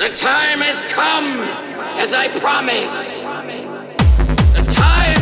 The time has come, as I promised. The time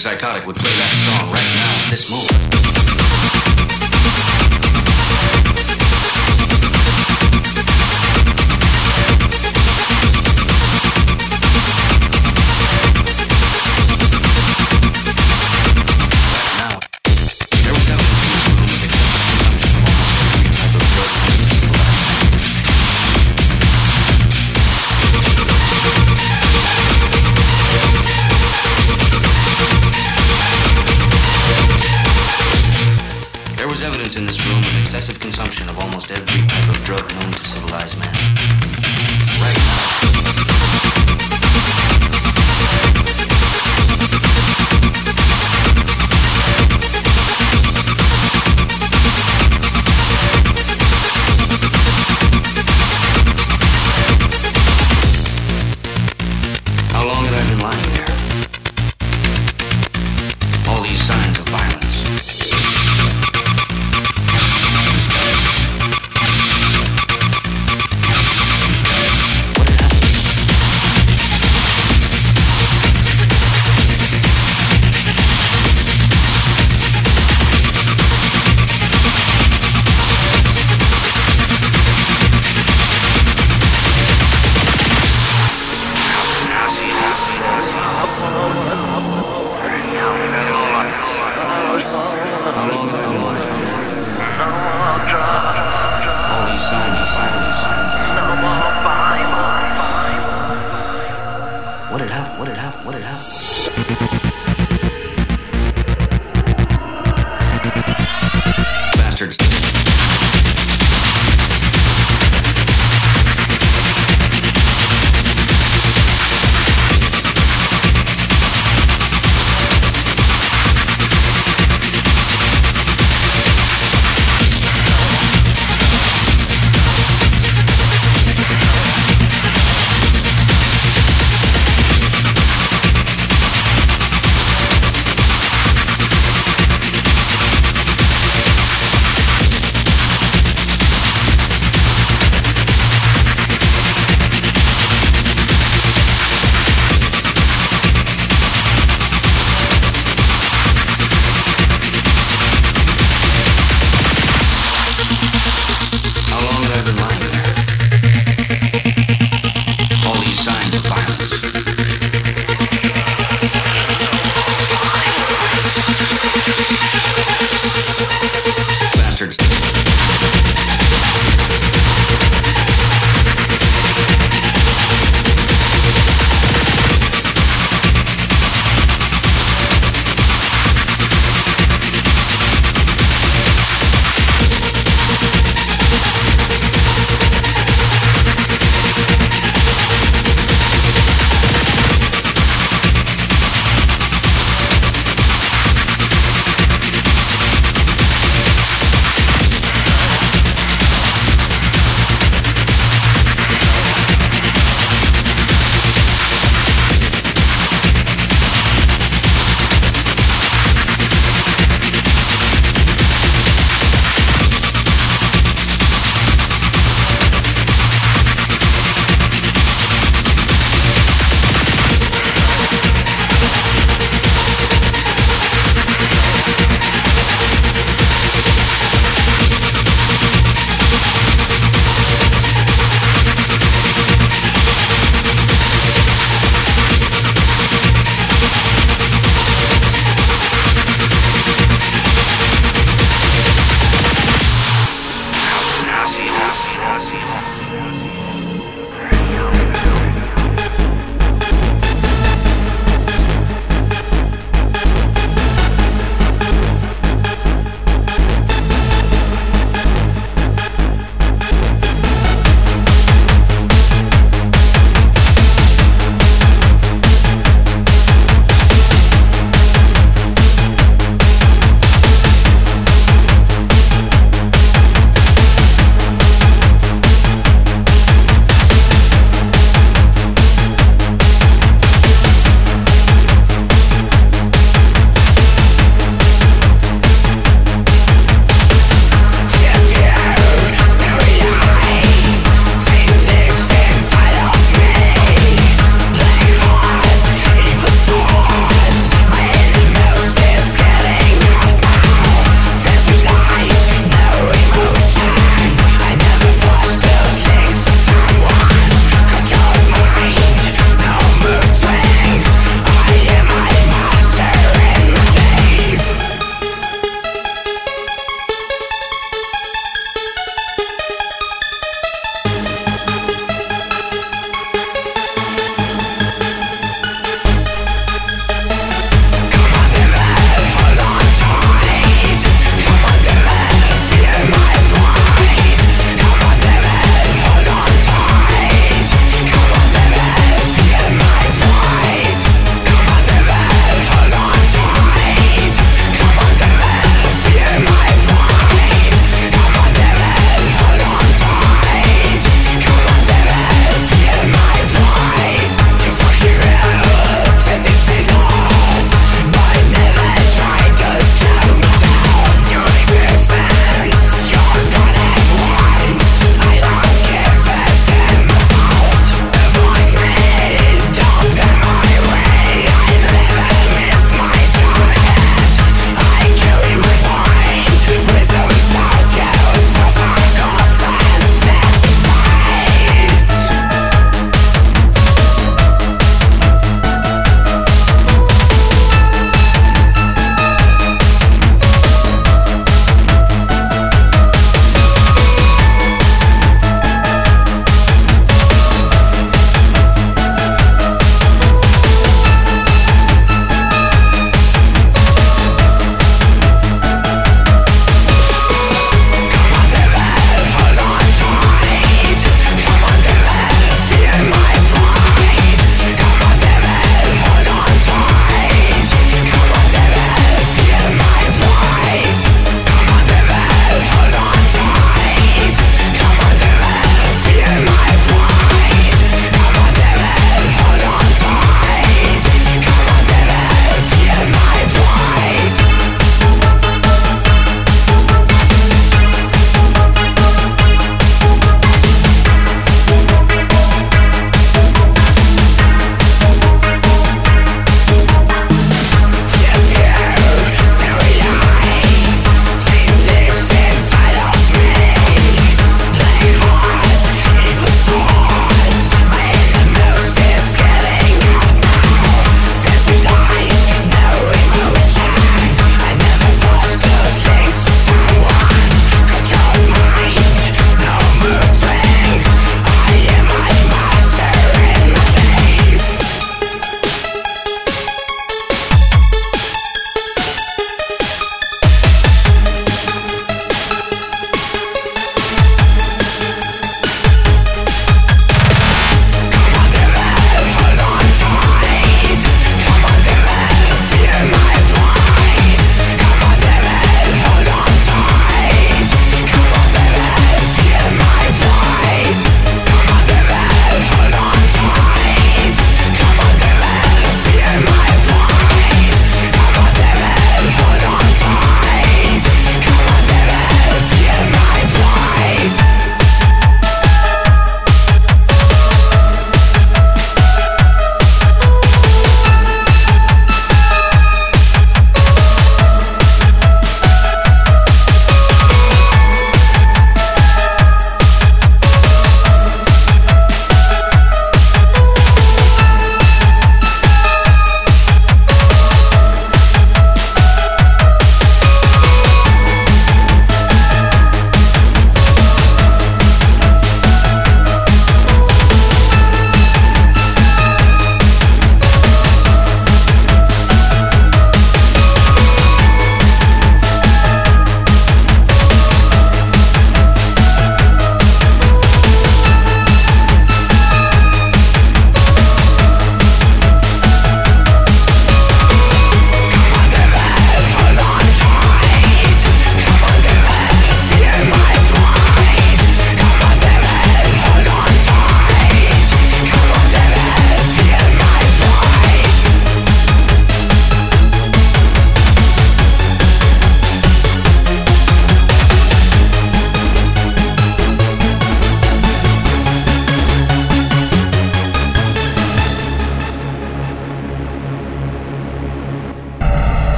psychotic would play that song right now this moment.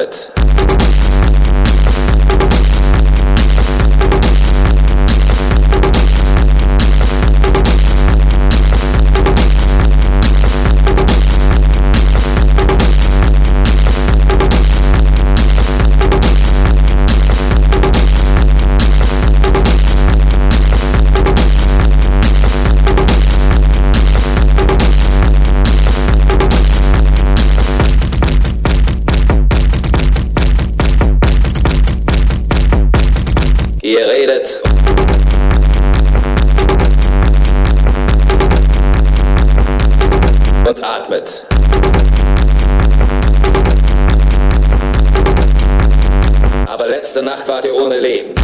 Und Nacht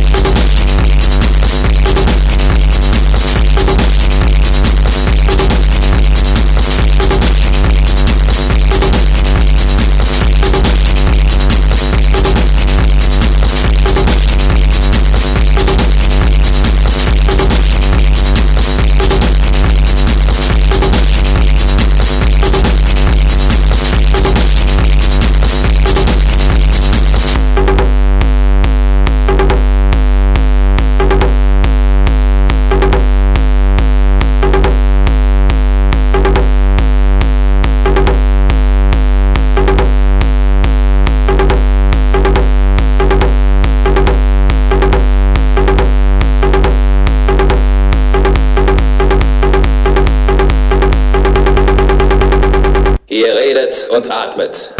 und atmet.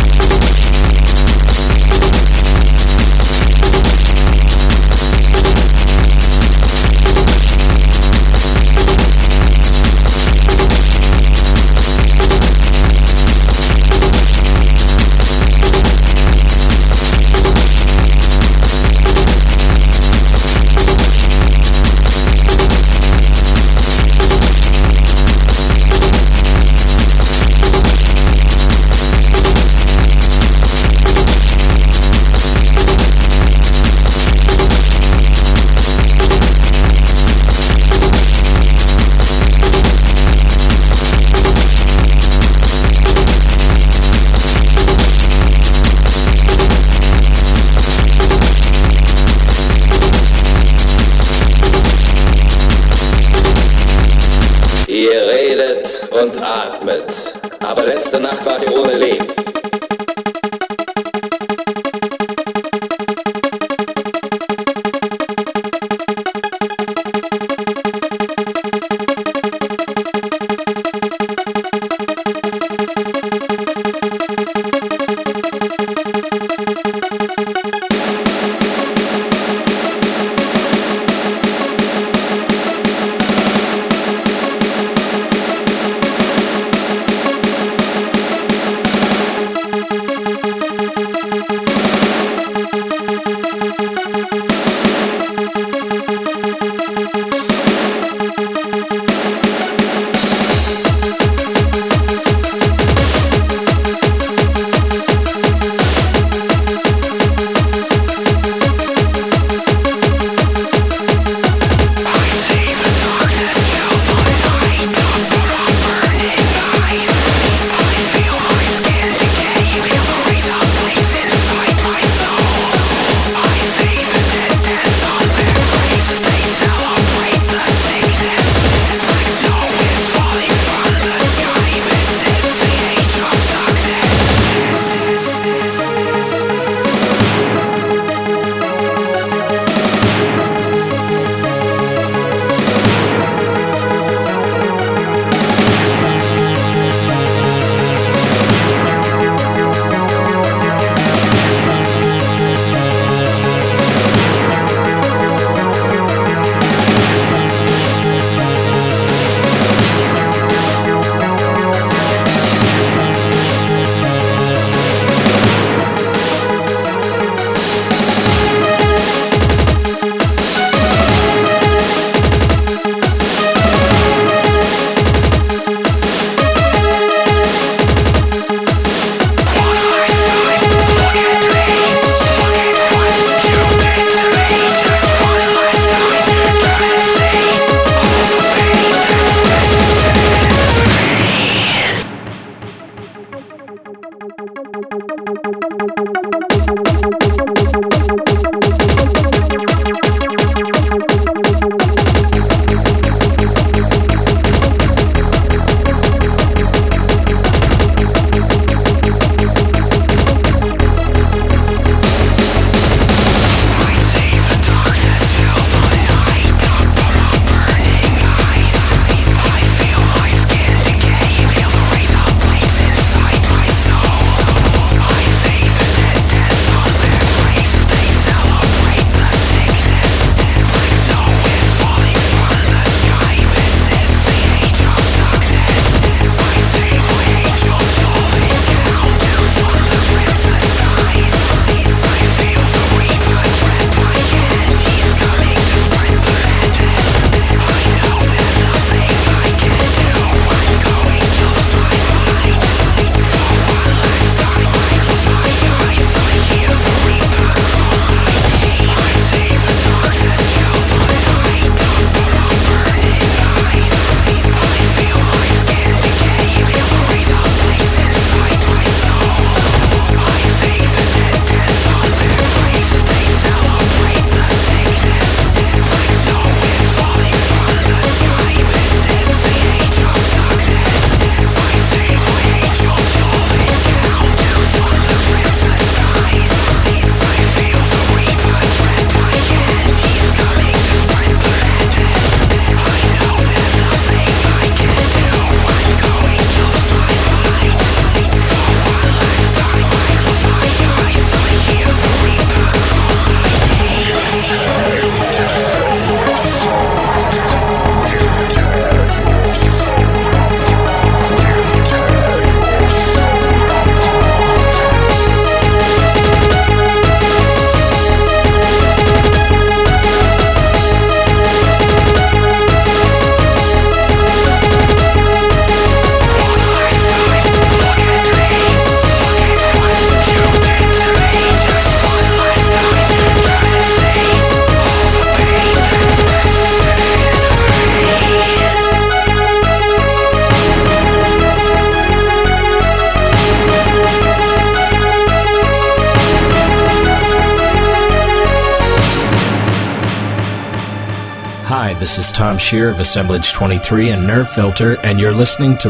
enough about it, wanna. This is Tom Shear of Assemblage 23 and Nerve Filter, and you're listening to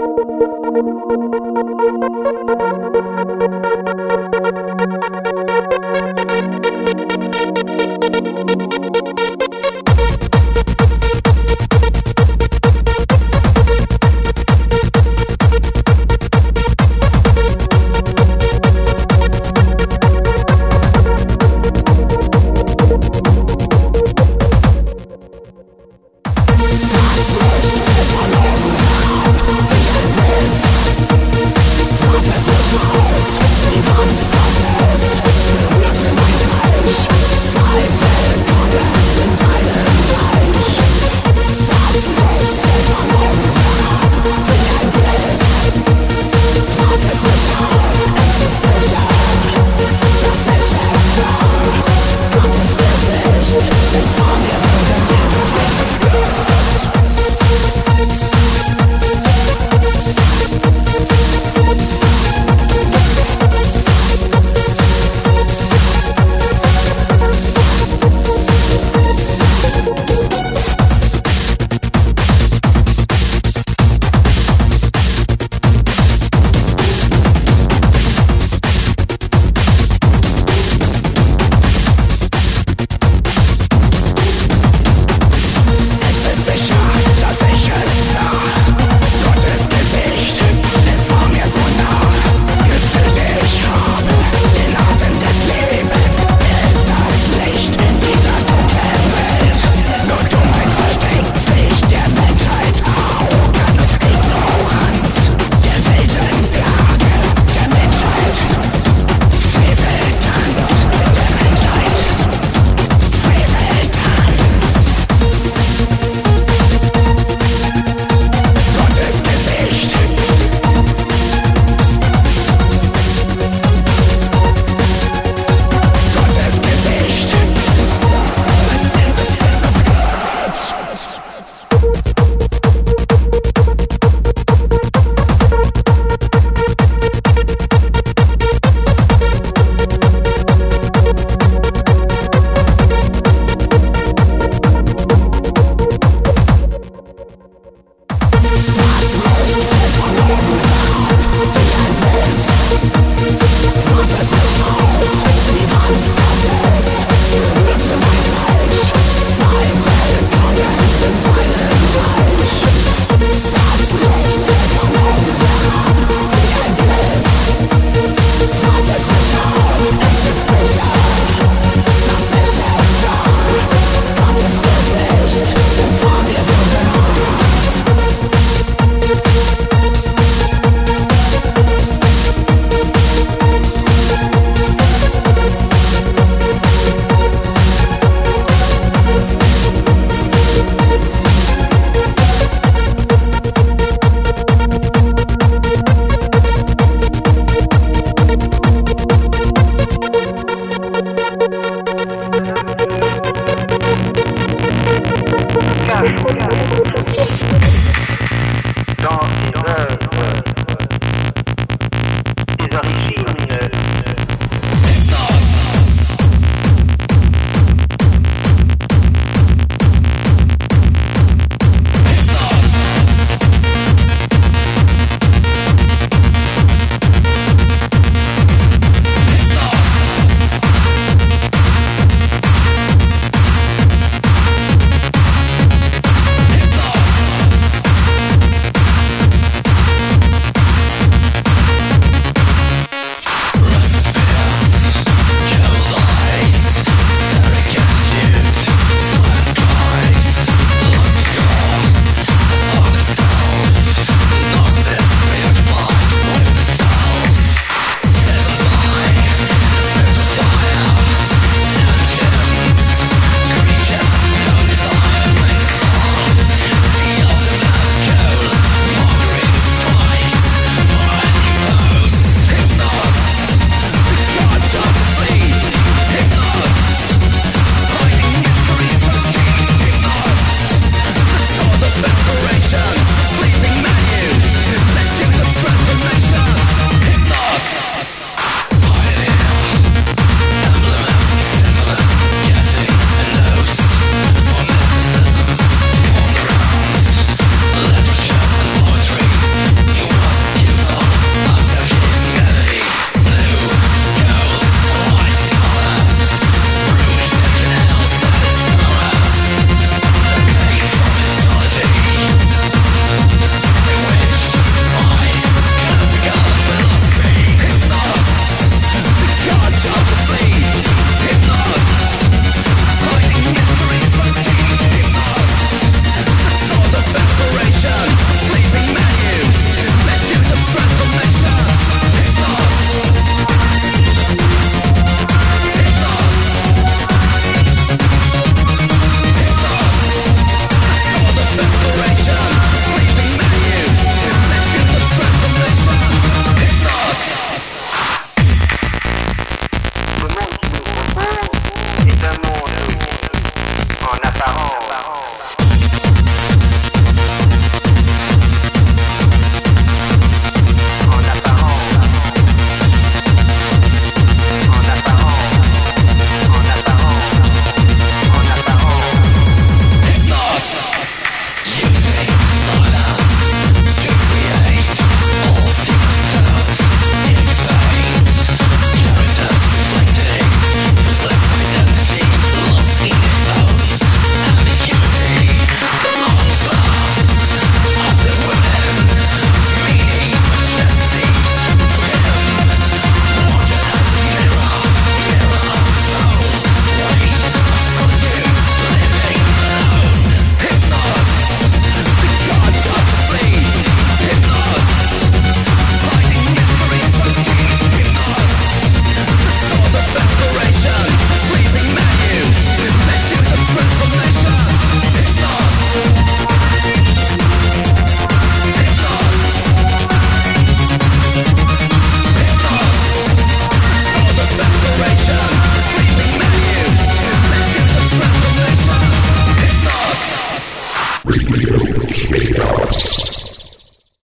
Thank you.